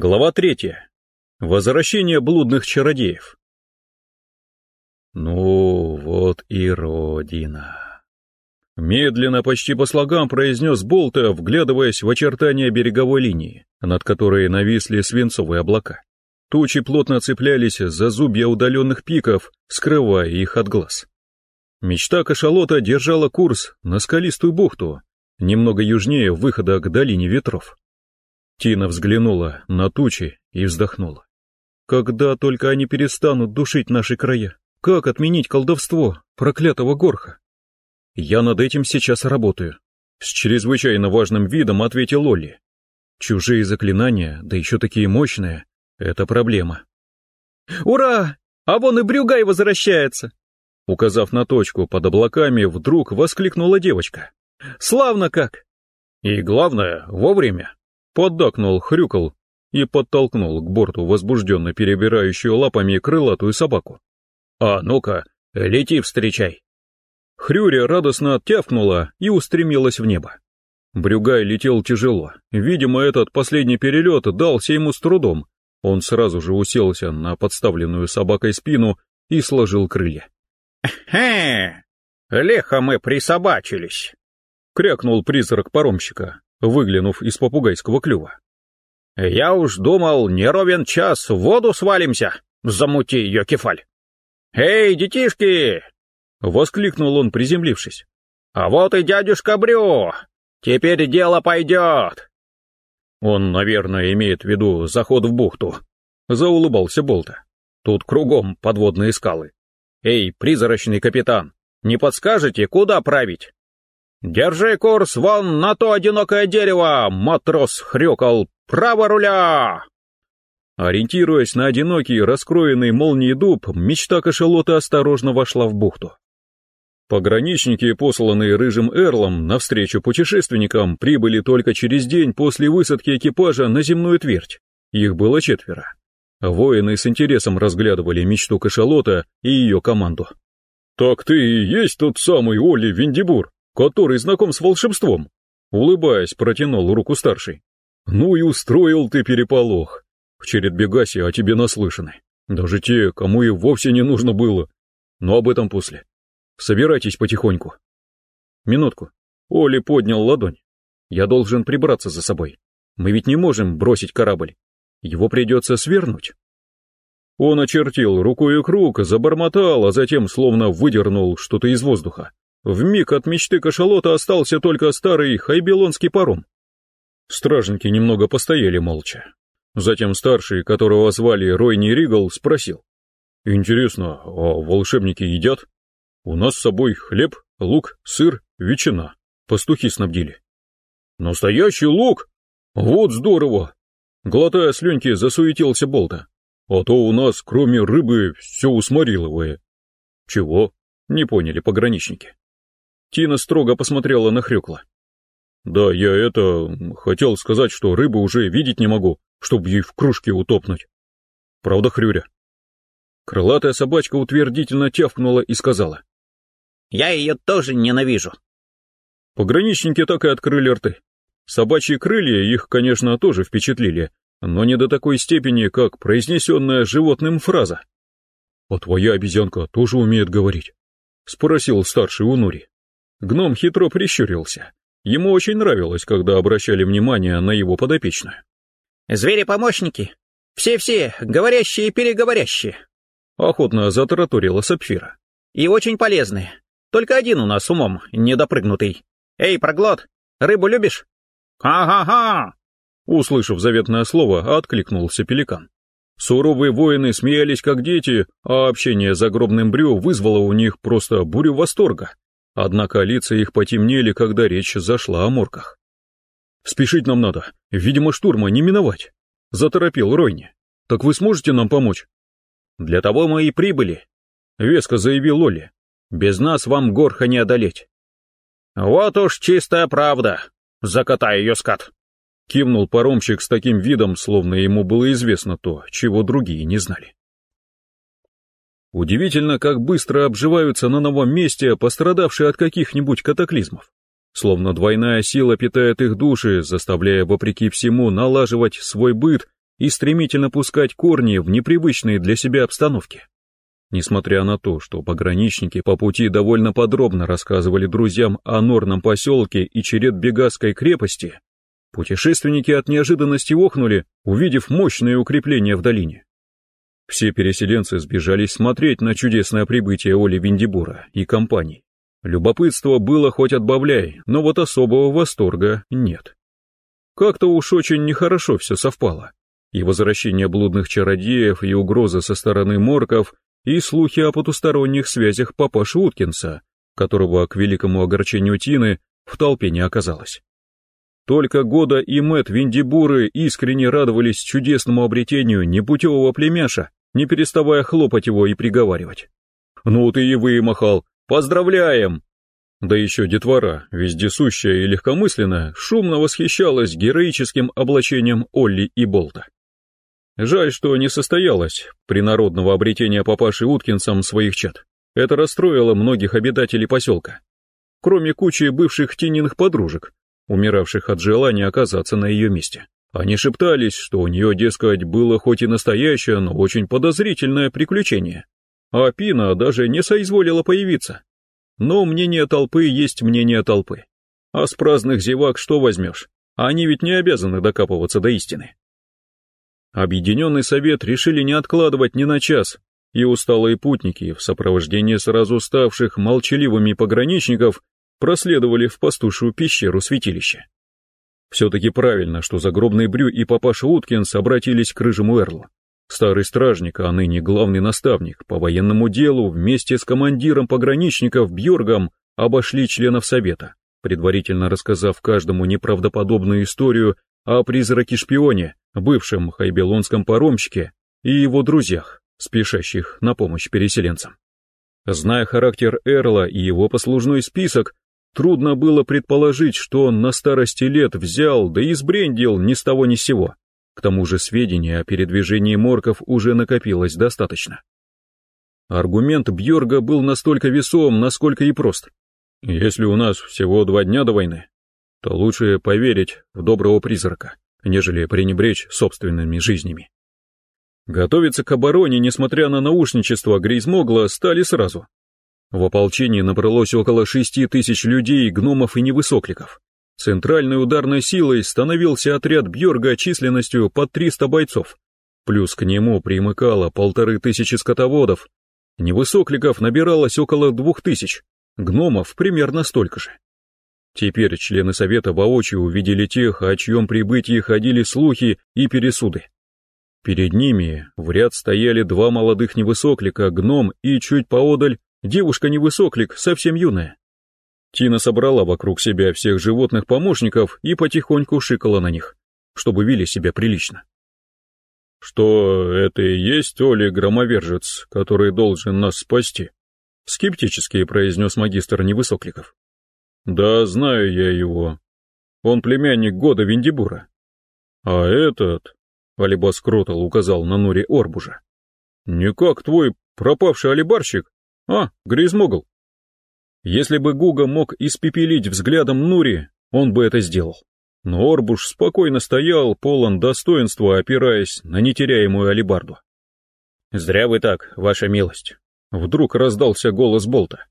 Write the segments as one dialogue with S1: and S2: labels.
S1: Глава третья. Возвращение блудных чародеев. Ну, вот и родина. Медленно, почти по слогам произнес Болта, вглядываясь в очертания береговой линии, над которой нависли свинцовые облака. Тучи плотно цеплялись за зубья удаленных пиков, скрывая их от глаз. Мечта кашалота держала курс на скалистую бухту, немного южнее выхода к долине ветров. Тина взглянула на тучи и вздохнула. Когда только они перестанут душить наши края? Как отменить колдовство проклятого горха? Я над этим сейчас работаю. С чрезвычайно важным видом ответил Олли. Чужие заклинания, да еще такие мощные, это проблема.
S2: «Ура! А вон и Брюгай возвращается!»
S1: Указав на точку под облаками, вдруг воскликнула девочка.
S2: «Славно как!»
S1: «И главное, вовремя!» Поддакнул хрюкал и подтолкнул к борту возбужденно перебирающую лапами крылатую собаку. «А ну-ка, лети встречай!» Хрюря радостно тявкнула и устремилась в небо. Брюгай летел тяжело. Видимо, этот последний перелет дался ему с трудом. Он сразу же уселся на подставленную собакой спину и сложил крылья.
S3: «Хе! Лихо мы присобачились!»
S1: — крякнул призрак паромщика, выглянув из попугайского клюва.
S3: «Я уж думал, не ровен час в воду свалимся, замути ее кефаль!» «Эй, детишки!» — воскликнул он, приземлившись. «А вот и дядюшка Брю! Теперь дело пойдет!»
S1: «Он, наверное, имеет в виду заход в бухту», — заулыбался Болта. «Тут кругом подводные скалы. Эй, призрачный капитан, не подскажете, куда править?»
S3: «Держи курс вон на то одинокое дерево!» — матрос хрюкал. «Право руля!»
S1: Ориентируясь на одинокий, раскроенный молнией дуб, мечта кашалота осторожно вошла в бухту. Пограничники, посланные Рыжим Эрлом навстречу путешественникам, прибыли только через день после высадки экипажа на земную твердь. Их было четверо. Воины с интересом разглядывали мечту кашалота и ее команду. «Так ты и есть тот самый Оли Виндибур?» Который знаком с волшебством. Улыбаясь, протянул руку старший. Ну и устроил ты переполох. В Чередбегасе о тебе наслышаны. Даже те, кому и вовсе не нужно было. Но об этом после. Собирайтесь потихоньку. Минутку. Оли поднял ладонь. Я должен прибраться за собой. Мы ведь не можем бросить корабль. Его придется свернуть. Он очертил рукой круг, забормотал, а затем словно выдернул что-то из воздуха. В миг от мечты кашалота остался только старый хайбелонский паром. Стражники немного постояли молча. Затем старший, которого звали Ройни Ригал, спросил. «Интересно, а волшебники едят? У нас с собой хлеб, лук, сыр, ветчина. Пастухи снабдили». «Настоящий лук? Вот здорово!» Глотая слюнки, засуетился Болта. «А то у нас, кроме рыбы, все усмориловое». «Чего?» — не поняли пограничники. Тина строго посмотрела на Хрюкла. «Да, я это... хотел сказать, что рыбы уже видеть не могу, чтобы ей в кружке утопнуть. Правда, Хрюря?» Крылатая собачка утвердительно тявкнула и сказала.
S2: «Я ее тоже ненавижу».
S1: Пограничники так и открыли рты. Собачьи крылья их, конечно, тоже впечатлили, но не до такой степени, как произнесенная животным фраза. «А твоя обезьянка тоже умеет говорить?» — спросил старший Унури. Гном хитро прищурился. Ему очень нравилось, когда обращали внимание на его подопечную.
S2: «Звери-помощники! Все-все, говорящие и переговорящие!»
S1: Охотно затараторила Сапфира.
S2: «И очень полезные. Только один у нас умом недопрыгнутый. Эй, проглот, рыбу любишь?»
S3: «Ха-ха-ха!»
S1: Услышав заветное слово, откликнулся пеликан. Суровые воины смеялись как дети, а общение с загробным брю вызвало у них просто бурю восторга. Однако лица их потемнели, когда речь зашла о морках. «Спешить нам надо, видимо, штурма не миновать», — заторопил Ройни. «Так вы сможете нам помочь?»
S3: «Для того мы и прибыли», — веско заявил Лоли. «Без нас вам горха не одолеть». «Вот уж чистая правда, закатай ее, скат», — кивнул паромщик с таким видом, словно ему было известно то, чего другие не знали.
S1: Удивительно, как быстро обживаются на новом месте пострадавшие от каких-нибудь катаклизмов. Словно двойная сила питает их души, заставляя вопреки всему налаживать свой быт и стремительно пускать корни в непривычные для себя обстановки. Несмотря на то, что пограничники по пути довольно подробно рассказывали друзьям о Норном поселке и Черед-Бегасской крепости, путешественники от неожиданности охнули, увидев мощные укрепления в долине. Все переселенцы сбежались смотреть на чудесное прибытие Оли Виндибура и компаний. Любопытство было хоть отбавляй, но вот особого восторга нет. Как-то уж очень нехорошо все совпало. И возвращение блудных чародеев, и угрозы со стороны морков, и слухи о потусторонних связях папаши Уткинса, которого, к великому огорчению Тины, в толпе не оказалось. Только Года и Мэт Виндибуры искренне радовались чудесному обретению непутевого племяша, не переставая хлопать его и приговаривать. «Ну ты и вымахал! Поздравляем!» Да еще детвора, вездесущая и легкомысленная, шумно восхищалась героическим облачением Олли и Болта. Жаль, что не состоялось принародного обретения папаши Уткинсом своих чад. Это расстроило многих обитателей поселка. Кроме кучи бывших Тининых подружек, умиравших от желания оказаться на ее месте. Они шептались, что у нее, дескать, было хоть и настоящее, но очень подозрительное приключение. А Пина даже не соизволила появиться. Но мнение толпы есть мнение толпы. А с праздных зевак что возьмешь? Они ведь не обязаны докапываться до истины. Объединенный совет решили не откладывать ни на час, и усталые путники в сопровождении сразу ставших молчаливыми пограничников проследовали в пастушью пещеру святилища. Все-таки правильно, что загробный Брю и папаша Уткинс обратились к рыжему Эрлу. Старый стражник, а ныне главный наставник, по военному делу вместе с командиром пограничников Бьоргом обошли членов совета, предварительно рассказав каждому неправдоподобную историю о призраке-шпионе, бывшем хайбелонском паромщике и его друзьях, спешащих на помощь переселенцам. Зная характер Эрла и его послужной список, Трудно было предположить, что он на старости лет взял, да и сбрендил ни с того ни с сего. К тому же сведений о передвижении морков уже накопилось достаточно. Аргумент Бьорга был настолько весом, насколько и прост. Если у нас всего два дня до войны, то лучше поверить в доброго призрака, нежели пренебречь собственными жизнями. Готовиться к обороне, несмотря на наушничество Грейзмогла, стали сразу. В ополчении набралось около шести тысяч людей, гномов и невысокликов. Центральной ударной силой становился отряд Бьорга численностью под 300 бойцов. Плюс к нему примыкало полторы тысячи скотоводов. Невысокликов набиралось около двух тысяч, гномов примерно столько же. Теперь члены совета воочию увидели тех, о чьем прибытии ходили слухи и пересуды. Перед ними в ряд стояли два молодых невысоклика, гном и чуть поодаль Девушка-невысоклик, совсем юная. Тина собрала вокруг себя всех животных-помощников и потихоньку шикала на них, чтобы вели себя прилично. «Что это и есть Оли Громовержец, который должен нас спасти?» — скептически произнес магистр Невысокликов. «Да, знаю я его. Он племянник года Виндибура. А этот...» — Алибас Кротал указал на Нури Орбужа. «Не как твой пропавший алибарщик, а, Гризмогл. Если бы Гуга мог испепелить взглядом Нури, он бы это сделал. Но Орбуш спокойно стоял, полон достоинства, опираясь на нетеряемую алибарду. «Зря вы так, ваша милость!» Вдруг раздался голос Болта.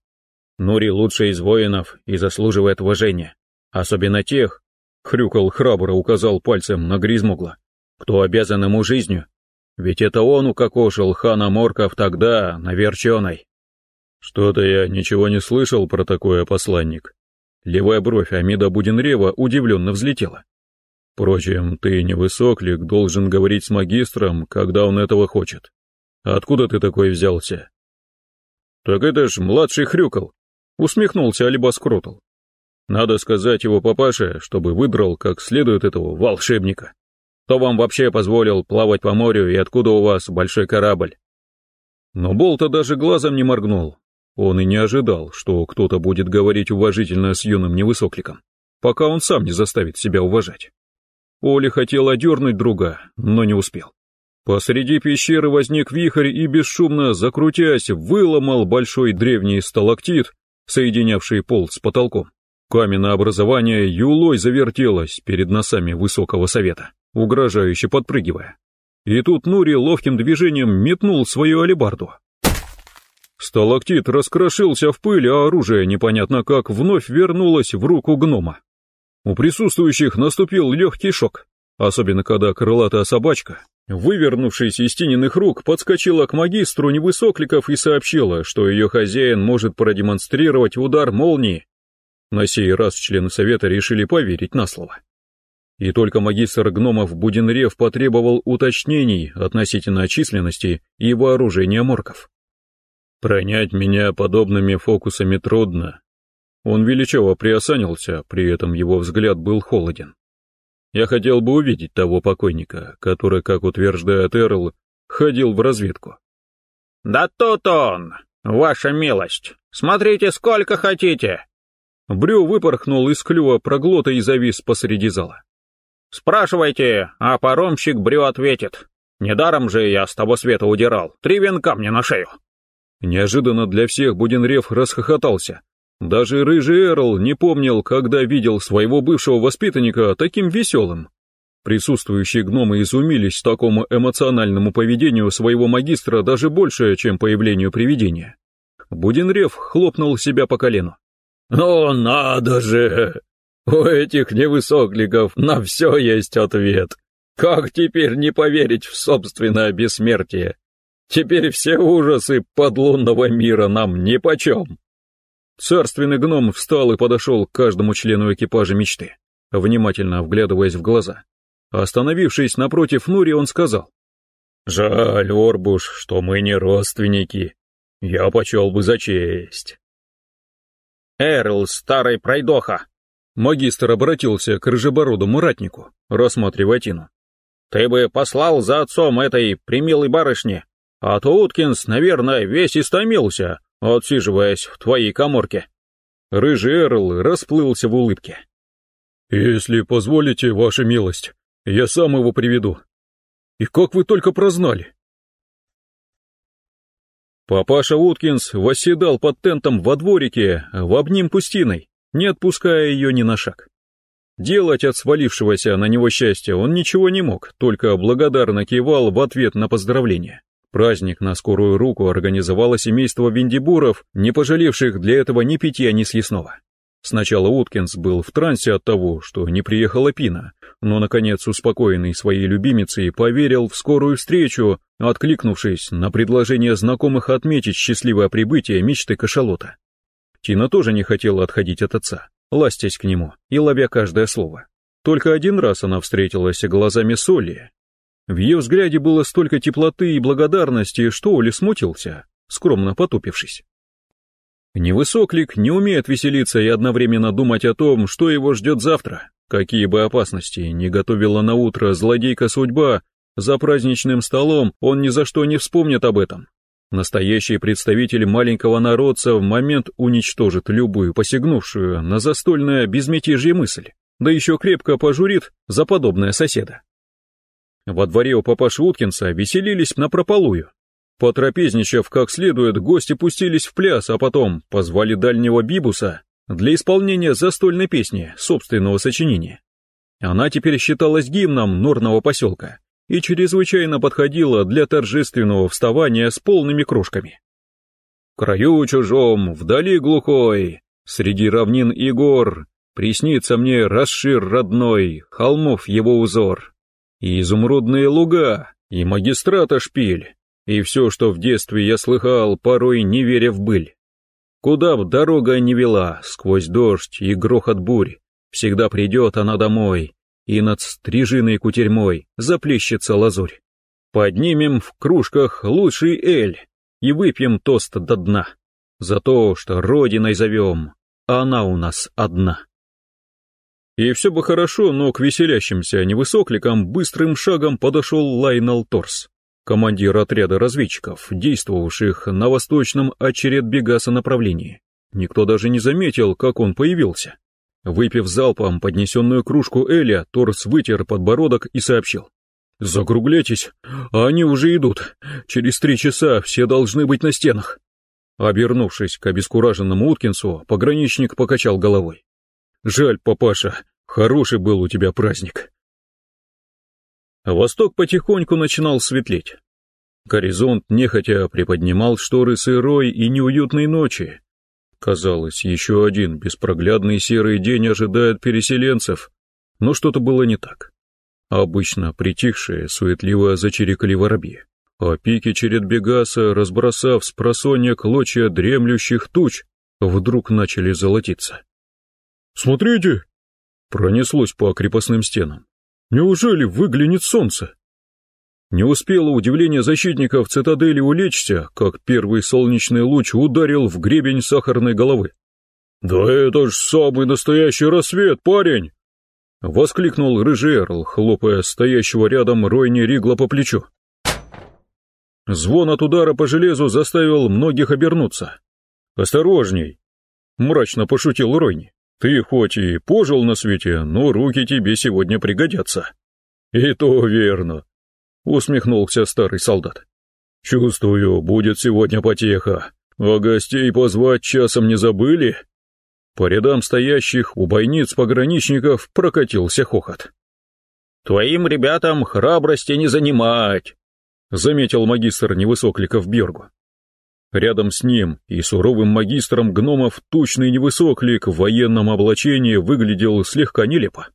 S1: «Нури лучший из воинов и заслуживает уважения. Особенно тех, — хрюкал храбро указал пальцем на Гризмогла, — кто обязан ему жизнью. Ведь это он укокошил хана Морков тогда, на Верченой. «Что-то я ничего не слышал про такое, посланник». Левая бровь Амида Буденрева удивленно взлетела. «Впрочем, ты не высоклик, должен говорить с магистром, когда он этого хочет. Откуда ты такой взялся?» «Так это ж младший хрюкал», — усмехнулся Алибас Кротл. «Надо сказать его папаше, чтобы выдрал как следует этого волшебника. Кто вам вообще позволил плавать по морю и откуда у вас большой корабль?» Но Болта даже глазом не моргнул, он и не ожидал, что кто-то будет говорить уважительно с юным невысокликом, пока он сам не заставит себя уважать. Оля хотел одернуть друга, но не успел. Посреди пещеры возник вихрь и, бесшумно закрутясь, выломал большой древний сталактит, соединявший пол с потолком. Каменное образование юлой завертелось перед носами высокого совета, угрожающе подпрыгивая. И тут Нури ловким движением метнул свою алебарду. Сталактит раскрошился в пыль, а оружие непонятно как вновь вернулось в руку гнома. У присутствующих наступил легкий шок, особенно когда крылатая собачка, вывернувшись из тененных рук, подскочила к магистру невысокликов и сообщила, что ее хозяин может продемонстрировать удар молнии. На сей раз члены совета решили поверить на слово. И только магистр гномов Будинрев потребовал уточнений относительно численности и вооружения морков. Пронять меня подобными фокусами трудно. Он величаво приосанился, при этом его взгляд был холоден. Я хотел бы увидеть того покойника, который, как утверждает Эрл, ходил в разведку.
S2: «Да тут он, ваша милость! Смотрите, сколько хотите!»
S1: Брю выпорхнул из клюва проглота и завис посреди зала.
S2: «Спрашивайте, а паромщик Брю ответит. Недаром же я с того света удирал, три венка мне на шею!»
S1: Неожиданно для всех Буденрев расхохотался. Даже рыжий Эрл не помнил, когда видел своего бывшего воспитанника таким веселым. Присутствующие гномы изумились такому эмоциональному поведению своего магистра даже больше, чем появлению привидения. Буденрев хлопнул себя по колену. «Ну надо же! У этих невысокликов на все есть ответ. Как теперь не поверить в собственное бессмертие? Теперь все ужасы подлунного мира нам нипочем. Царственный гном встал и подошел к каждому члену экипажа мечты, внимательно вглядываясь в глаза. Остановившись напротив Нури, он сказал. «Жаль, Орбуш, что мы не родственники. Я почел бы за честь».
S2: «Эрл, старый пройдоха!»
S1: Магистр обратился к рыжебородому ратнику, рассматривая Тину.
S2: «Ты бы послал за отцом этой примилой барышни а то Уткинс, наверное, весь истомился, отсиживаясь в твоей коморке».
S1: Рыжий Эрл расплылся в улыбке. «Если позволите, ваша милость, я сам его приведу. И как вы только прознали?» Папаша Уткинс восседал под тентом во дворике в обним пустиной, не отпуская ее ни на шаг. Делать от свалившегося на него счастья он ничего не мог, только благодарно кивал в ответ на поздравление. Праздник на скорую руку организовало семейство Виндибуров, не пожалевших для этого ни питья, ни съестного. Сначала Уткинс был в трансе от того, что не приехала Пина, но, наконец, успокоенный своей любимицей, поверил в скорую встречу, откликнувшись на предложение знакомых отметить счастливое прибытие мечты кашалота. Тина тоже не хотела отходить от отца, ластясь к нему и ловя каждое слово. Только один раз она встретилась глазами с Олли, в ее взгляде было столько теплоты и благодарности, что Оля смутился, скромно потупившись. Невысоклик не умеет веселиться и одновременно думать о том, что его ждет завтра. Какие бы опасности не готовила на утро злодейка судьба, за праздничным столом он ни за что не вспомнит об этом. Настоящий представитель маленького народца в момент уничтожит любую посягнувшую на застольное безмятежье мысль, да еще крепко пожурит за подобное соседа. Во дворе у папаши Уткинса веселились напропалую. Потрапезничав как следует, гости пустились в пляс, а потом позвали дальнего Бибуса для исполнения застольной песни собственного сочинения. Она теперь считалась гимном норного поселка и чрезвычайно подходила для торжественного вставания с полными кружками. В краю чужом, вдали глухой, среди равнин и гор, приснится мне расшир родной, холмов его узор и изумрудные луга, и магистрата шпиль, и все, что в детстве я слыхал, порой не веря в быль. Куда б дорога не вела, сквозь дождь и грохот бурь, всегда придет она домой, и над стрижиной кутерьмой заплещется лазурь. Поднимем в кружках лучший эль и выпьем тост до дна, за то, что родиной зовем, а она у нас одна. И все бы хорошо, но к веселящимся невысокликам быстрым шагом подошел Лайнал Торс, командир отряда разведчиков, действовавших на восточном очеред Бегаса направлении. Никто даже не заметил, как он появился. Выпив залпом поднесенную кружку Эля, Торс вытер подбородок и сообщил. «Закругляйтесь, а они уже идут. Через три часа все должны быть на стенах». Обернувшись к обескураженному Уткинсу, пограничник покачал головой. Жаль, папаша, хороший был у тебя праздник. Восток потихоньку начинал светлеть. Горизонт нехотя приподнимал шторы сырой и неуютной ночи. Казалось, еще один беспроглядный серый день ожидает переселенцев, но что-то было не так. Обычно притихшие суетливо зачирикали воробьи, а пики черед Бегаса, разбросав с просонья клочья дремлющих туч, вдруг начали золотиться. «Смотрите!» — пронеслось по крепостным стенам. «Неужели выглянет солнце?» Не успело удивление защитников цитадели улечься, как первый солнечный луч ударил в гребень сахарной головы. «Да это ж самый настоящий рассвет, парень!» — воскликнул рыжий Эрл, хлопая стоящего рядом Ройни Ригла по плечу. Звон от удара по железу заставил многих обернуться. «Осторожней!» — мрачно пошутил Ройни. «Ты хоть и пожил на свете, но руки тебе сегодня пригодятся». «И то верно», — усмехнулся старый солдат. «Чувствую, будет сегодня потеха. А гостей позвать часом не забыли?» По рядам стоящих у бойниц пограничников прокатился хохот.
S2: «Твоим ребятам храбрости не занимать», — заметил магистр невысокликов Бергу.
S1: Рядом с ним и суровым магистром гномов тучный невысоклик в военном облачении выглядел слегка нелепо.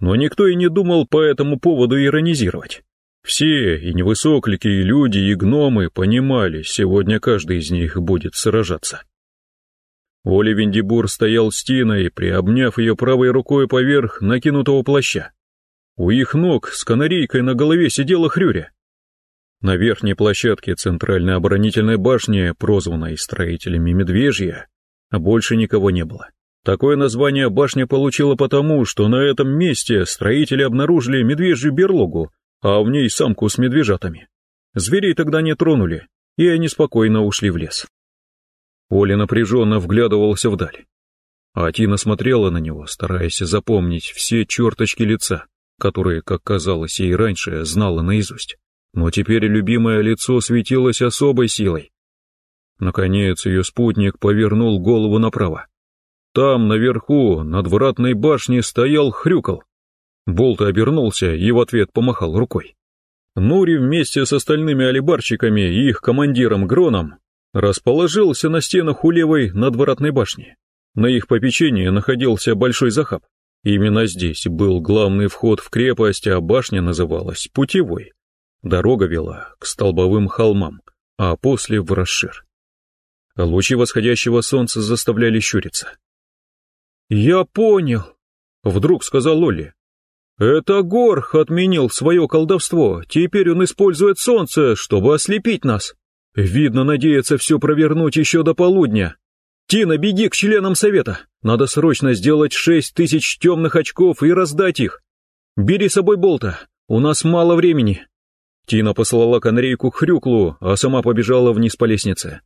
S1: Но никто и не думал по этому поводу иронизировать. Все, и невысоклики, и люди, и гномы, понимали, сегодня каждый из них будет сражаться. Оля Вендибур стоял стеной, приобняв ее правой рукой поверх накинутого плаща. У их ног с канарейкой на голове сидела хрюря. На верхней площадке центральной оборонительной башни, прозванной строителями Медвежья, больше никого не было. Такое название башня получила потому, что на этом месте строители обнаружили медвежью берлогу, а в ней самку с медвежатами. Зверей тогда не тронули, и они спокойно ушли в лес. Оля напряженно вглядывался вдаль. А Тина смотрела на него, стараясь запомнить все черточки лица, которые, как казалось ей раньше, знала наизусть. Но теперь любимое лицо светилось особой силой. Наконец ее спутник повернул голову направо. Там, наверху, над вратной башней, стоял хрюкал. Болт обернулся и в ответ помахал рукой. Нури вместе с остальными алибарщиками и их командиром Гроном расположился на стенах у левой надворотной башни. На их попечении находился большой захаб. Именно здесь был главный вход в крепость, а башня называлась Путевой. Дорога вела к столбовым холмам, а после в Расшир. Лучи восходящего солнца заставляли щуриться. «Я понял», — вдруг сказал Лоли. «Это Горх отменил свое колдовство, теперь он использует солнце, чтобы ослепить нас». Видно, надеется все провернуть еще до полудня. Тина, беги к членам совета. Надо срочно сделать шесть тысяч темных очков и раздать их. Бери с собой болта, у нас мало времени. Тина послала канарейку к хрюклу, а сама побежала вниз по лестнице.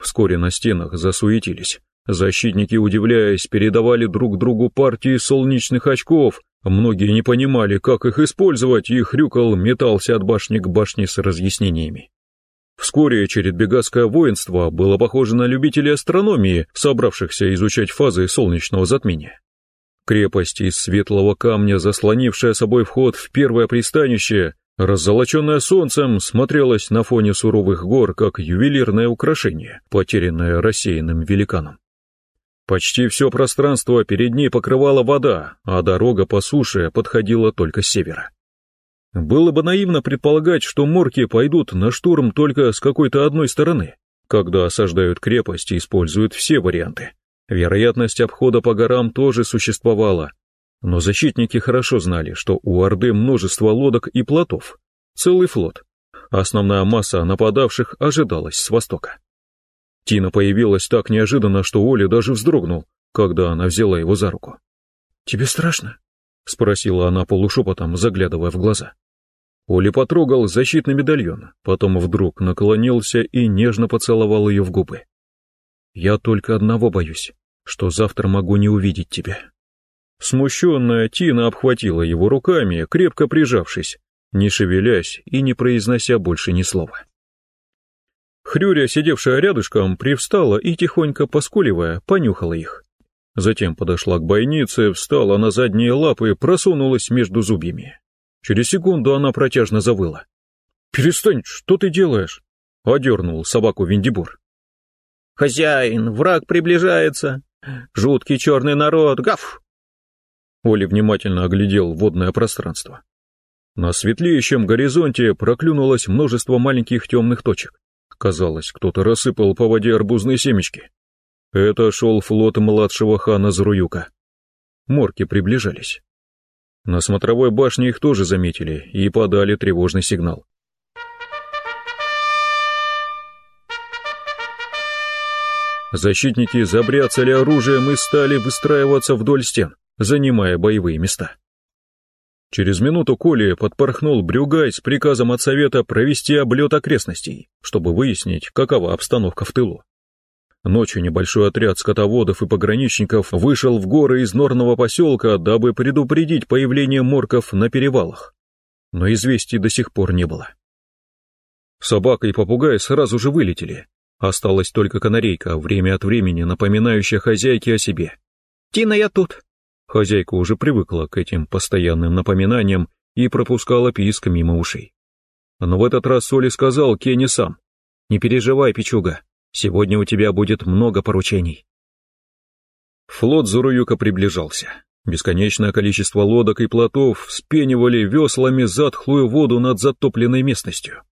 S1: Вскоре на стенах засуетились. Защитники, удивляясь, передавали друг другу партии солнечных очков. Многие не понимали, как их использовать, и хрюкал метался от башни к башне с разъяснениями. Вскоре чередбегасское воинство было похоже на любителей астрономии, собравшихся изучать фазы солнечного затмения. Крепость из светлого камня, заслонившая собой вход в первое пристанище, раззолоченная солнцем, смотрелась на фоне суровых гор, как ювелирное украшение, потерянное рассеянным великаном. Почти все пространство перед ней покрывала вода, а дорога по суше подходила только с севера. Было бы наивно предполагать, что морки пойдут на штурм только с какой-то одной стороны. Когда осаждают крепость, используют все варианты. Вероятность обхода по горам тоже существовала. Но защитники хорошо знали, что у Орды множество лодок и плотов. Целый флот. Основная масса нападавших ожидалась с востока. Тина появилась так неожиданно, что Оля даже вздрогнул, когда она взяла его за руку. «Тебе страшно?» — спросила она полушепотом, заглядывая в глаза. Оли потрогал защитный медальон, потом вдруг наклонился и нежно поцеловал ее в губы. «Я только одного боюсь, что завтра могу не увидеть тебя». Смущенная Тина обхватила его руками, крепко прижавшись, не шевелясь и не произнося больше ни слова. Хрюря, сидевшая рядышком, привстала и, тихонько поскуливая, понюхала их. Затем подошла к бойнице, встала на задние лапы, просунулась между зубьями. Через секунду она протяжно завыла. «Перестань, что ты делаешь?» — одернул собаку Виндибур.
S3: «Хозяин, враг приближается! Жуткий черный народ, гав!»
S1: Оля внимательно оглядел водное пространство. На светлеющем горизонте проклюнулось множество маленьких темных точек. Казалось, кто-то рассыпал по воде арбузные семечки. Это шел флот младшего хана Зруюка. Морки приближались. На смотровой башне их тоже заметили и подали тревожный сигнал. Защитники забряцали оружием и стали выстраиваться вдоль стен, занимая боевые места. Через минуту Коли подпорхнул Брюгай с приказом от совета провести облет окрестностей, чтобы выяснить, какова обстановка в тылу. Ночью небольшой отряд скотоводов и пограничников вышел в горы из норного поселка, дабы предупредить появление морков на перевалах. Но известий до сих пор не было. Собака и попугай сразу же вылетели. Осталась только канарейка, время от времени напоминающая хозяйке о себе.
S3: «Тина, я тут!»
S1: Хозяйка уже привыкла к этим постоянным напоминаниям и пропускала писк мимо ушей. Но в этот раз Соли сказал Кенни сам. «Не переживай, Пичуга, сегодня у тебя будет много поручений». Флот Зуруюка приближался. Бесконечное количество лодок и плотов вспенивали веслами затхлую воду над затопленной местностью.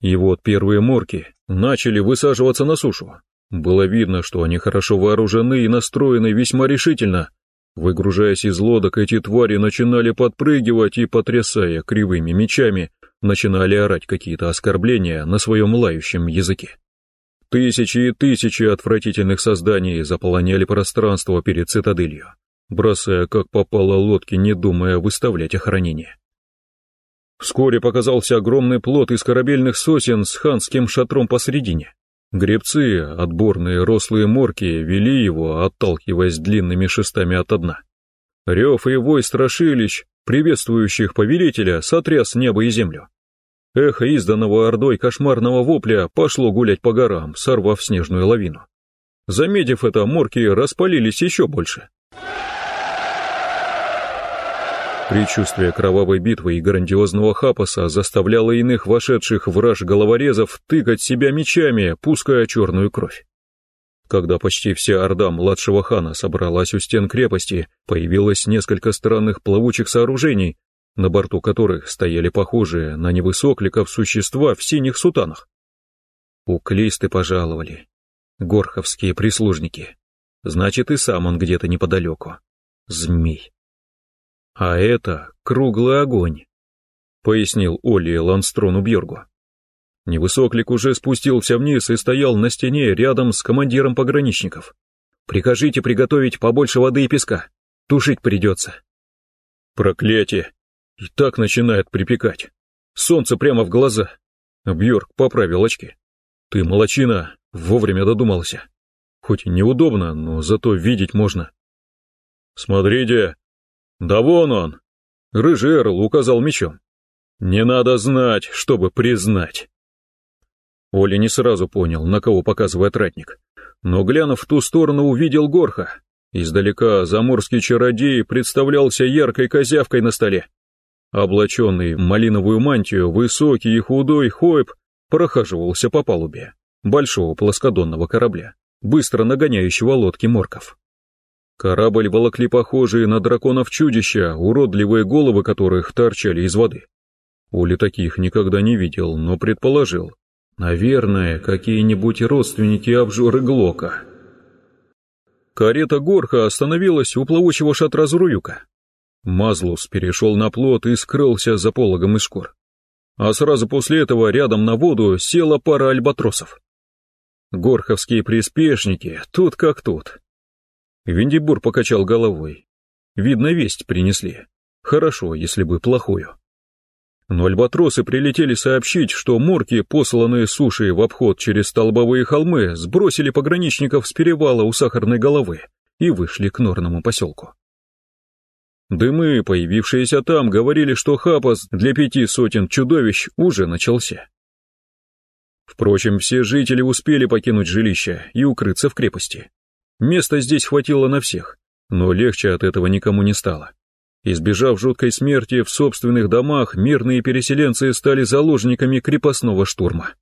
S1: И вот первые морки начали высаживаться на сушу. Было видно, что они хорошо вооружены и настроены весьма решительно, Выгружаясь из лодок, эти твари начинали подпрыгивать и, потрясая кривыми мечами, начинали орать какие-то оскорбления на своем лающем языке. Тысячи и тысячи отвратительных созданий заполоняли пространство перед цитаделью, бросая как попало лодки, не думая выставлять охранение. Вскоре показался огромный плот из корабельных сосен с ханским шатром посредине. Гребцы, отборные рослые морки, вели его, отталкиваясь длинными шестами от дна. Рев и вой страшилищ, приветствующих повелителя, сотряс небо и землю. Эхо изданного ордой кошмарного вопля пошло гулять по горам, сорвав снежную лавину. Заметив это, морки распалились еще больше. Предчувствие кровавой битвы и грандиозного хапаса заставляло иных вошедших в раж головорезов тыкать себя мечами, пуская черную кровь. Когда почти вся орда младшего хана собралась у стен крепости, появилось несколько странных плавучих сооружений, на борту которых стояли похожие на невысокликов существа в синих сутанах. Уклисты пожаловали. Горховские прислужники. Значит, и сам он где-то неподалеку. Змей. «А это круглый огонь», — пояснил Олли Ланстрону Бьоргу. Невысоклик уже спустился вниз и стоял на стене рядом с командиром пограничников. «Прикажите приготовить побольше воды и песка. Тушить придется». «Проклятие! И так начинает припекать. Солнце прямо в глаза». Бьорк поправил очки. «Ты молочина, вовремя додумался. Хоть неудобно, но зато видеть можно». «Смотрите, «Да вон он!» Рыжий Эрл указал мечом. «Не надо знать, чтобы признать!» Оля не сразу понял, на кого показывает ратник, но, глянув в ту сторону, увидел Горха. Издалека заморский чародей представлялся яркой козявкой на столе. Облаченный малиновую мантию, высокий и худой Хойб прохаживался по палубе большого плоскодонного корабля, быстро нагоняющего лодки морков. Корабль волокли похожие на драконов чудища, уродливые головы которых торчали из воды. Ули таких никогда не видел, но предположил. Наверное, какие-нибудь родственники обжоры Глока. Карета Горха остановилась у плавучего шатра Зруюка. Мазлус перешел на плот и скрылся за пологом из шкур. А сразу после этого рядом на воду села пара альбатросов. Горховские приспешники, тут как тут. Виндибур покачал головой. Видно, весть принесли. Хорошо, если бы плохую. Но альбатросы прилетели сообщить, что морки, посланные сушей в обход через столбовые холмы, сбросили пограничников с перевала у Сахарной головы и вышли к норному поселку. Дымы, появившиеся там, говорили, что хапас для пяти сотен чудовищ уже начался. Впрочем, все жители успели покинуть жилище и укрыться в крепости. Места здесь хватило на всех, но легче от этого никому не стало. Избежав жуткой смерти в собственных домах, мирные переселенцы стали заложниками крепостного штурма.